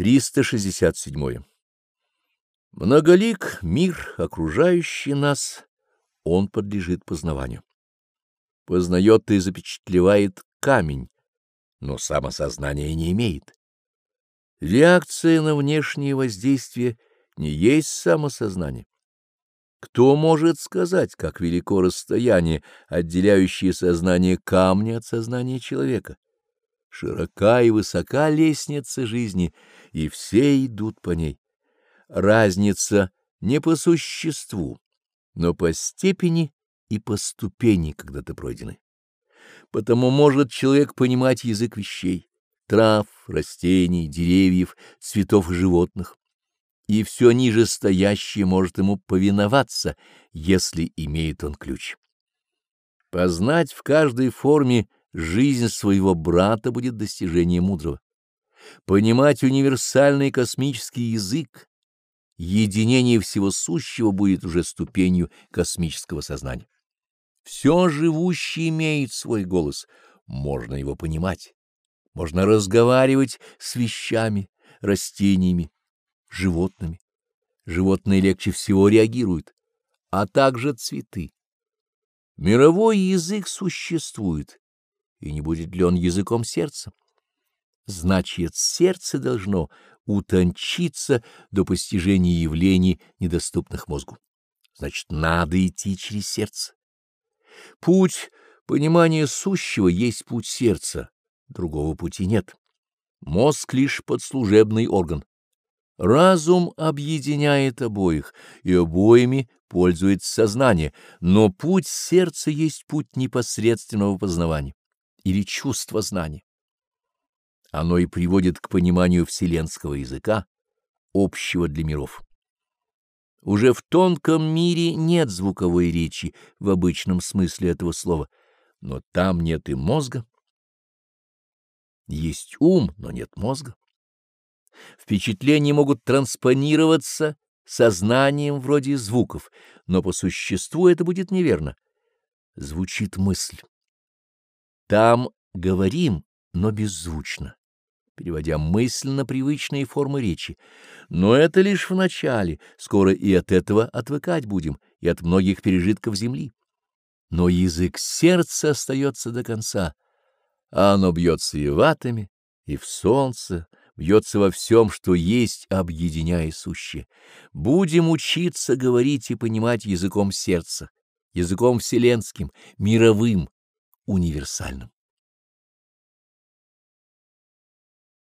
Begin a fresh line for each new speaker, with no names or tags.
367. Многолик мир, окружающий нас, он подлежит познаванию. Познает и запечатлевает камень, но самосознания не имеет. Реакция на внешние воздействия не есть самосознание. Кто может сказать, как велико расстояние, отделяющее сознание камня от сознания человека? Широка и высока лестница жизни, и все идут по ней. Разница не по существу, но по степени и по ступени когда-то пройдены. Потому может человек понимать язык вещей, трав, растений, деревьев, цветов и животных, и все ниже стоящее может ему повиноваться, если имеет он ключ. Познать в каждой форме жизнь своего брата будет достижением мудрого. Понимать универсальный космический язык, единение всего сущего будет уже ступенью космического сознания. Все живущее имеет свой голос, можно его понимать, можно разговаривать с вещами, растениями, животными. Животные легче всего реагируют, а также цветы. Мировой язык существует, и не будет ли он языком сердца? Значит, сердце должно утончиться до постижения явлений, недоступных мозгу. Значит, надо идти через сердце. Путь понимания сущего есть путь сердца, другого пути нет. Мозг — лишь подслужебный орган. Разум объединяет обоих, и обоими пользуется сознание, но путь сердца есть путь непосредственного познавания или чувство знания. Оно и приводит к пониманию вселенского языка, общего для миров. Уже в тонком мире нет звуковой речи в обычном смысле этого слова, но там нет и мозга. Есть ум, но нет мозга. Впечатления могут транспонироваться сознанием вроде звуков, но по существу это будет неверно. Звучит мысль. Там говорим, но беззвучно, переводя мысль на привычные формы речи. Но это лишь в начале, скоро и от этого отвыкать будем, и от многих пережитков земли. Но язык сердца остается до конца, а оно бьется и в атоме, и в солнце, бьется во всем, что есть, объединяя сущее. Будем учиться говорить и понимать языком сердца, языком вселенским, мировым, универсальным.